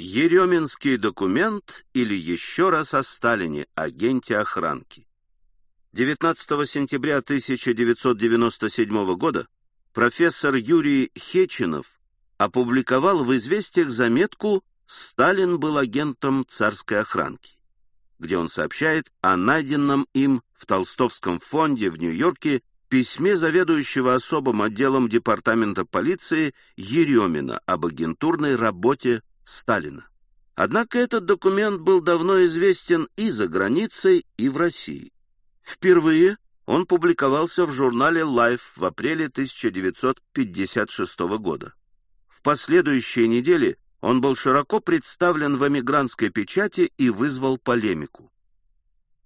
Еременский документ или еще раз о Сталине, агенте охранки. 19 сентября 1997 года профессор Юрий Хечинов опубликовал в «Известиях» заметку «Сталин был агентом царской охранки», где он сообщает о найденном им в Толстовском фонде в Нью-Йорке письме заведующего особым отделом Департамента полиции Еремина об агентурной работе Сталина. Однако этот документ был давно известен и за границей, и в России. Впервые он публиковался в журнале Life в апреле 1956 года. В последующие недели он был широко представлен в эмигрантской печати и вызвал полемику.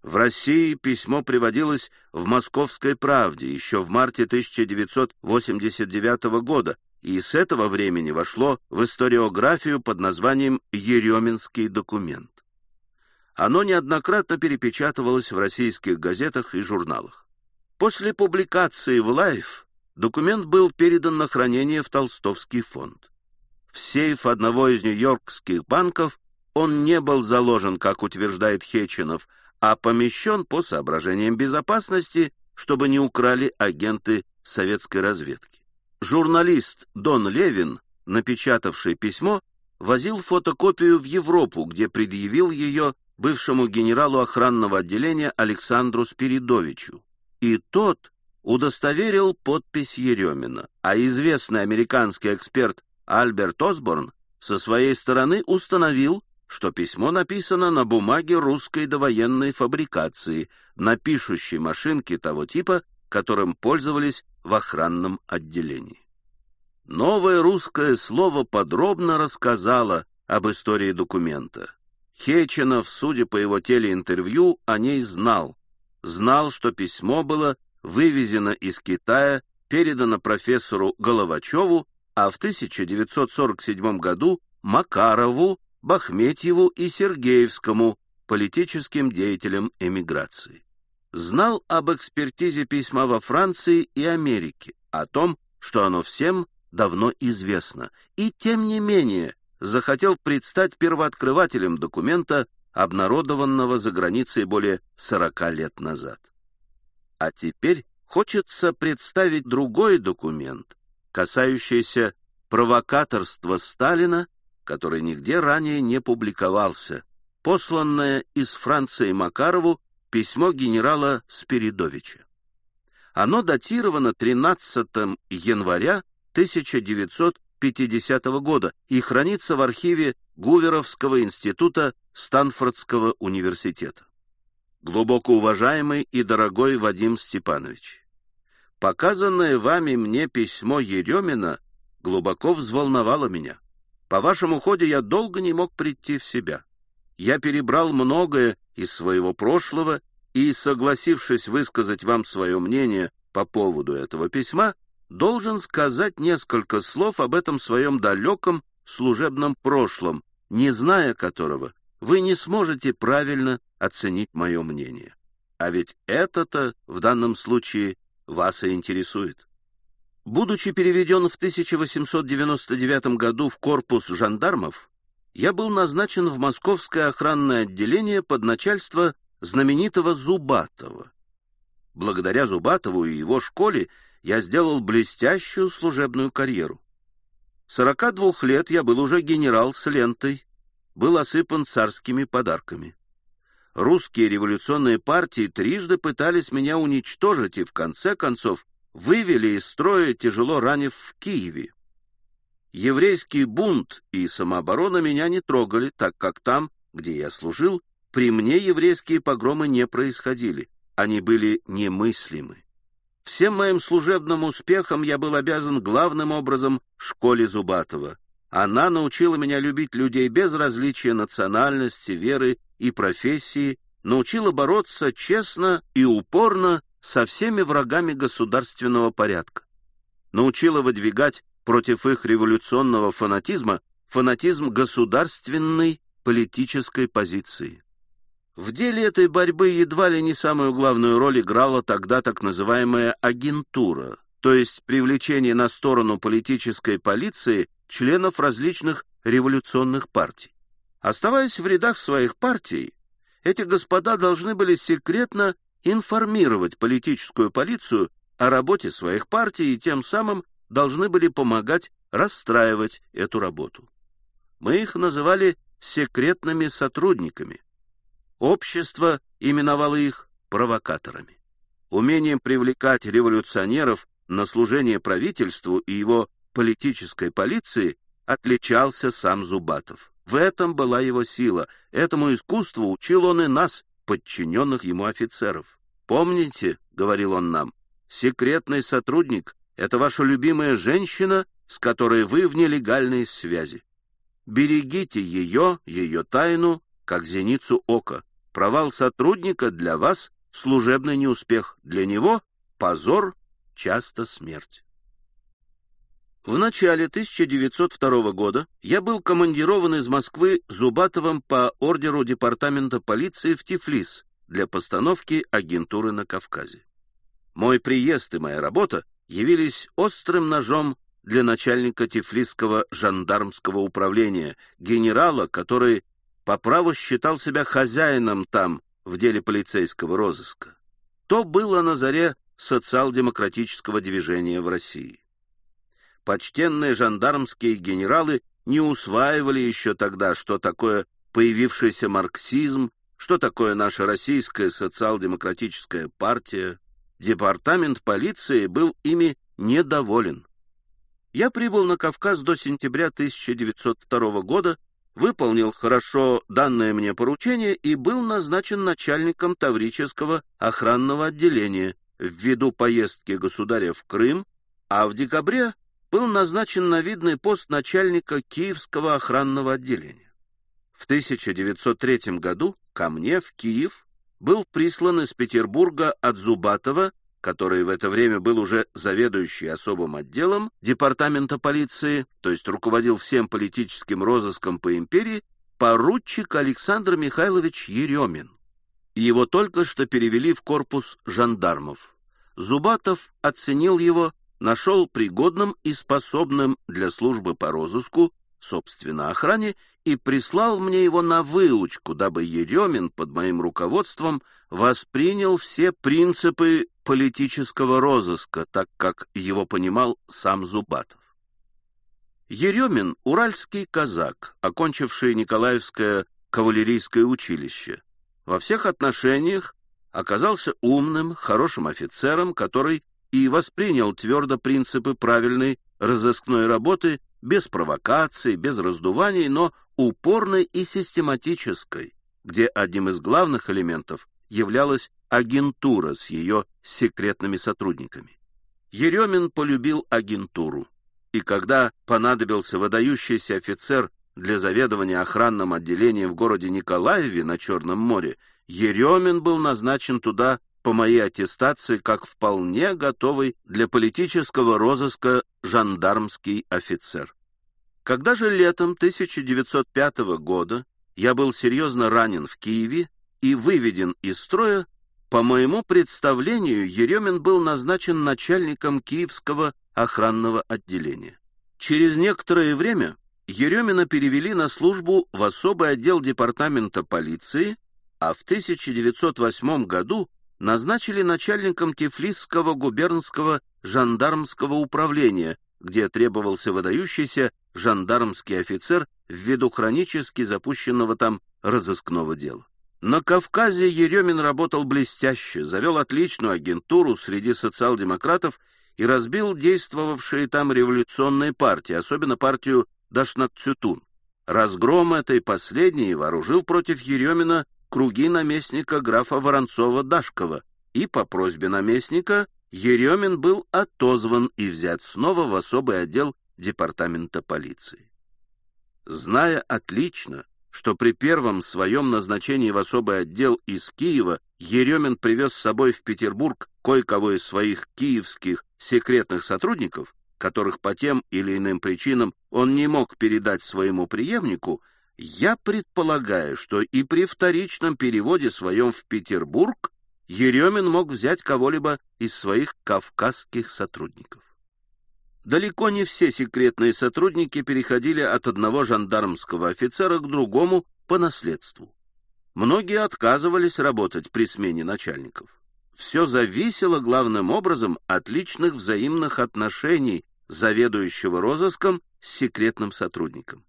В России письмо приводилось в «Московской правде» еще в марте 1989 года и с этого времени вошло в историографию под названием «Ереминский документ». Оно неоднократно перепечатывалось в российских газетах и журналах. После публикации в «Лайф» документ был передан на хранение в Толстовский фонд. В сейф одного из нью-йоркских банков он не был заложен, как утверждает Хечинов, а помещен по соображениям безопасности, чтобы не украли агенты советской разведки. Журналист Дон Левин, напечатавший письмо, возил фотокопию в Европу, где предъявил ее бывшему генералу охранного отделения Александру Спиридовичу. И тот удостоверил подпись Еремина, а известный американский эксперт Альберт Осборн со своей стороны установил, что письмо написано на бумаге русской довоенной фабрикации, на пишущей машинке того типа, которым пользовались в охранном отделении. Новое русское слово подробно рассказало об истории документа. Хеченов, судя по его телеинтервью, о ней знал. Знал, что письмо было вывезено из Китая, передано профессору Головачеву, а в 1947 году Макарову, Бахметьеву и Сергеевскому, политическим деятелям эмиграции знал об экспертизе письма во Франции и Америке, о том, что оно всем давно известно, и тем не менее захотел предстать первооткрывателем документа, обнародованного за границей более 40 лет назад. А теперь хочется представить другой документ, касающийся провокаторства Сталина, который нигде ранее не публиковался, посланное из Франции Макарову письмо генерала Спиридовича. Оно датировано 13 января 1950 года и хранится в архиве Гуверовского института Станфордского университета. Глубоко уважаемый и дорогой Вадим Степанович, показанное вами мне письмо Еремина глубоко взволновало меня. По вашему ходе я долго не мог прийти в себя. Я перебрал многое из своего прошлого и, согласившись высказать вам свое мнение по поводу этого письма, должен сказать несколько слов об этом своем далеком служебном прошлом, не зная которого вы не сможете правильно оценить мое мнение. А ведь это-то в данном случае вас и интересует. Будучи переведен в 1899 году в корпус жандармов, я был назначен в Московское охранное отделение под начальство знаменитого Зубатова. Благодаря Зубатову и его школе я сделал блестящую служебную карьеру. Сорока двух лет я был уже генерал с лентой, был осыпан царскими подарками. Русские революционные партии трижды пытались меня уничтожить и, в конце концов, вывели из строя, тяжело ранив в Киеве. Еврейский бунт и самооборона меня не трогали, так как там, где я служил, при мне еврейские погромы не происходили, они были немыслимы. Всем моим служебным успехом я был обязан главным образом школе Зубатова. Она научила меня любить людей без различия национальности, веры и профессии, научила бороться честно и упорно со всеми врагами государственного порядка. Научила выдвигать против их революционного фанатизма фанатизм государственной политической позиции. В деле этой борьбы едва ли не самую главную роль играла тогда так называемая агентура, то есть привлечение на сторону политической полиции членов различных революционных партий. Оставаясь в рядах своих партий, эти господа должны были секретно информировать политическую полицию о работе своих партий и тем самым должны были помогать расстраивать эту работу. Мы их называли секретными сотрудниками. Общество именовало их провокаторами. Умением привлекать революционеров на служение правительству и его политической полиции отличался сам Зубатов. В этом была его сила. Этому искусству учил он и нас, подчиненных ему офицеров. «Помните, — говорил он нам, — секретный сотрудник — это ваша любимая женщина, с которой вы в нелегальной связи. Берегите ее, ее тайну, как зеницу ока. Провал сотрудника для вас — служебный неуспех, для него — позор, часто смерть. В начале 1902 года я был командирован из Москвы Зубатовым по ордеру Департамента полиции в Тифлис для постановки агентуры на Кавказе. Мой приезд и моя работа явились острым ножом для начальника Тифлисского жандармского управления, генерала, который по праву считал себя хозяином там в деле полицейского розыска. То было на заре социал-демократического движения в России. Почтенные жандармские генералы не усваивали еще тогда, что такое появившийся марксизм, что такое наша российская социал-демократическая партия. Департамент полиции был ими недоволен. Я прибыл на Кавказ до сентября 1902 года, выполнил хорошо данное мне поручение и был назначен начальником Таврического охранного отделения ввиду поездки государя в Крым, а в декабре был назначен на видный пост начальника Киевского охранного отделения. В 1903 году ко мне в Киев был прислан из Петербурга от Зубатова, который в это время был уже заведующий особым отделом департамента полиции, то есть руководил всем политическим розыском по империи, поручик Александр Михайлович Еремин. Его только что перевели в корпус жандармов. Зубатов оценил его нашел пригодным и способным для службы по розыску, собственно, охране, и прислал мне его на выучку, дабы Еремин под моим руководством воспринял все принципы политического розыска, так как его понимал сам Зубатов. Еремин — уральский казак, окончивший Николаевское кавалерийское училище. Во всех отношениях оказался умным, хорошим офицером, который и воспринял твердо принципы правильной разыскной работы без провокаций, без раздуваний, но упорной и систематической, где одним из главных элементов являлась агентура с ее секретными сотрудниками. Еремин полюбил агентуру, и когда понадобился выдающийся офицер для заведования охранным отделением в городе Николаеве на Черном море, Еремин был назначен туда по моей аттестации как вполне готовый для политического розыска жандармский офицер. Когда же летом 1905 года я был серьезно ранен в Киеве и выведен из строя, по моему представлению, Еремин был назначен начальником Киевского охранного отделения. Через некоторое время Еремина перевели на службу в особый отдел департамента полиции, а в 1908 году назначили начальником Тифлисского губернского жандармского управления, где требовался выдающийся жандармский офицер ввиду хронически запущенного там разыскного дела. На Кавказе Еремин работал блестяще, завел отличную агентуру среди социал-демократов и разбил действовавшие там революционные партии, особенно партию Дашнакцютун. Разгром этой последней вооружил против Еремина круги наместника графа Воронцова-Дашкова, и по просьбе наместника Еремин был отозван и взят снова в особый отдел департамента полиции. Зная отлично, что при первом своем назначении в особый отдел из Киева Еремин привез с собой в Петербург кое-кого из своих киевских секретных сотрудников, которых по тем или иным причинам он не мог передать своему преемнику, я предполагаю, что и при вторичном переводе своем в Петербург Еремин мог взять кого-либо из своих кавказских сотрудников. Далеко не все секретные сотрудники переходили от одного жандармского офицера к другому по наследству. Многие отказывались работать при смене начальников. Все зависело главным образом от личных взаимных отношений заведующего розыском с секретным сотрудником.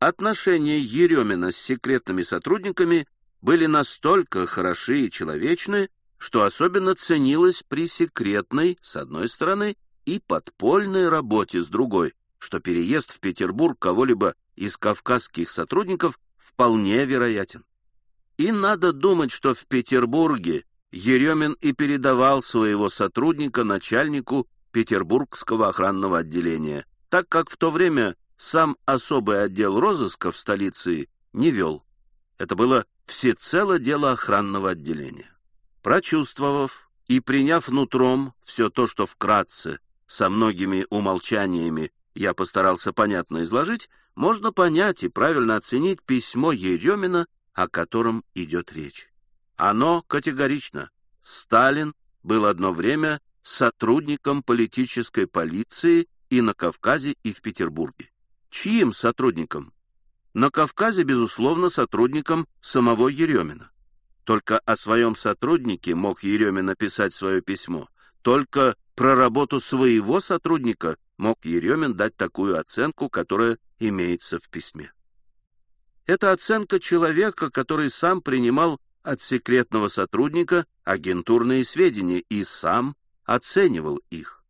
Отношения Еремина с секретными сотрудниками были настолько хороши и человечны, что особенно ценилось при секретной, с одной стороны, и подпольной работе, с другой, что переезд в Петербург кого-либо из кавказских сотрудников вполне вероятен. И надо думать, что в Петербурге Еремин и передавал своего сотрудника начальнику Петербургского охранного отделения, так как в то время сам особый отдел розыска в столице не вел. Это было всецело дело охранного отделения. Прочувствовав и приняв нутром все то, что вкратце, со многими умолчаниями я постарался понятно изложить, можно понять и правильно оценить письмо Еремина, о котором идет речь. Оно категорично. Сталин был одно время сотрудником политической полиции и на Кавказе, и в Петербурге. Чьим сотрудником? На Кавказе, безусловно, сотрудником самого Еремина. Только о своем сотруднике мог Еремин написать свое письмо. Только про работу своего сотрудника мог Еремин дать такую оценку, которая имеется в письме. Это оценка человека, который сам принимал от секретного сотрудника агентурные сведения и сам оценивал их.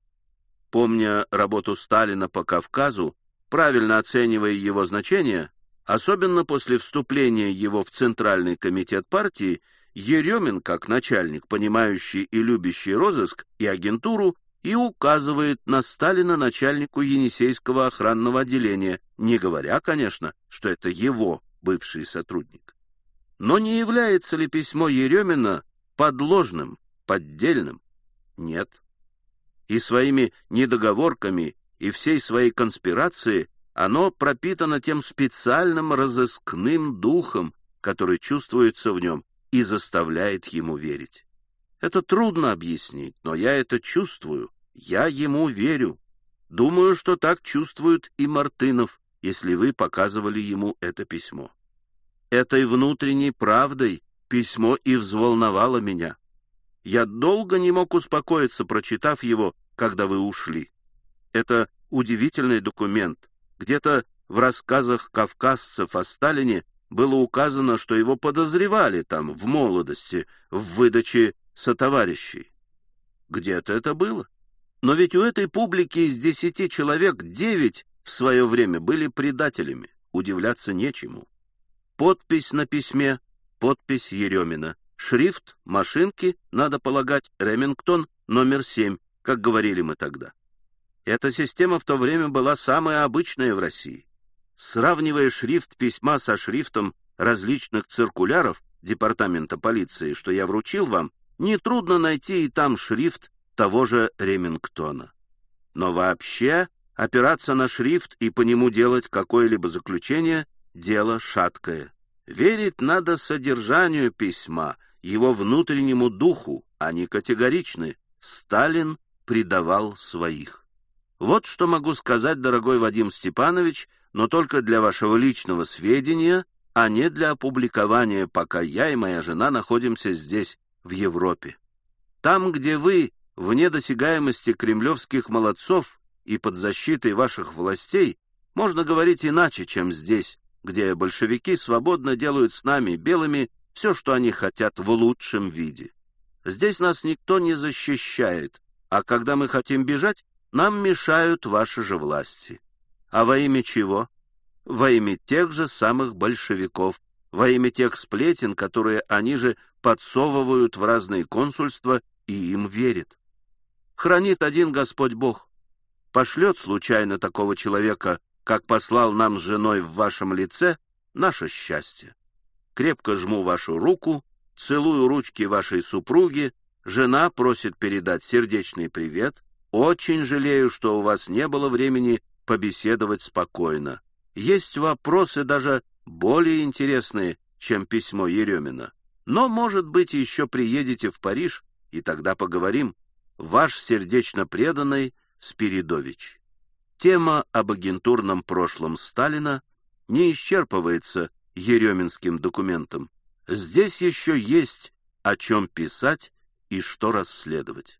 Помня работу Сталина по Кавказу, правильно оценивая его значение, особенно после вступления его в Центральный комитет партии, Еремин, как начальник, понимающий и любящий розыск и агентуру, и указывает на Сталина начальнику Енисейского охранного отделения, не говоря, конечно, что это его бывший сотрудник. Но не является ли письмо Еремина подложным, поддельным? Нет. И своими недоговорками и всей своей конспирации оно пропитано тем специальным разыскным духом, который чувствуется в нем и заставляет ему верить. Это трудно объяснить, но я это чувствую, я ему верю. Думаю, что так чувствует и Мартынов, если вы показывали ему это письмо. Этой внутренней правдой письмо и взволновало меня. Я долго не мог успокоиться, прочитав его, когда вы ушли. Это удивительный документ. Где-то в рассказах кавказцев о Сталине было указано, что его подозревали там, в молодости, в выдаче сотоварищей. Где-то это было. Но ведь у этой публики из десяти человек девять в свое время были предателями. Удивляться нечему. Подпись на письме, подпись Еремина. Шрифт, машинки, надо полагать, Ремингтон номер семь, как говорили мы тогда. Эта система в то время была самая обычная в России. Сравнивая шрифт письма со шрифтом различных циркуляров Департамента полиции, что я вручил вам, нетрудно найти и там шрифт того же Ремингтона. Но вообще опираться на шрифт и по нему делать какое-либо заключение — дело шаткое. Верить надо содержанию письма, его внутреннему духу, они категоричны. Сталин предавал своих. Вот что могу сказать, дорогой Вадим Степанович, но только для вашего личного сведения, а не для опубликования, пока я и моя жена находимся здесь, в Европе. Там, где вы, вне досягаемости кремлевских молодцов и под защитой ваших властей, можно говорить иначе, чем здесь, где большевики свободно делают с нами, белыми, все, что они хотят в лучшем виде. Здесь нас никто не защищает, а когда мы хотим бежать, нам мешают ваши же власти. А во имя чего? Во имя тех же самых большевиков, во имя тех сплетен, которые они же подсовывают в разные консульства и им верят. Хранит один Господь Бог. Пошлет случайно такого человека, как послал нам с женой в вашем лице, наше счастье. Крепко жму вашу руку, целую ручки вашей супруги, жена просит передать сердечный привет, очень жалею, что у вас не было времени побеседовать спокойно. Есть вопросы даже более интересные, чем письмо Еремина. Но, может быть, еще приедете в Париж, и тогда поговорим. Ваш сердечно преданный Спиридович. Тема об агентурном прошлом Сталина не исчерпывается еременским документам, здесь еще есть о чем писать и что расследовать.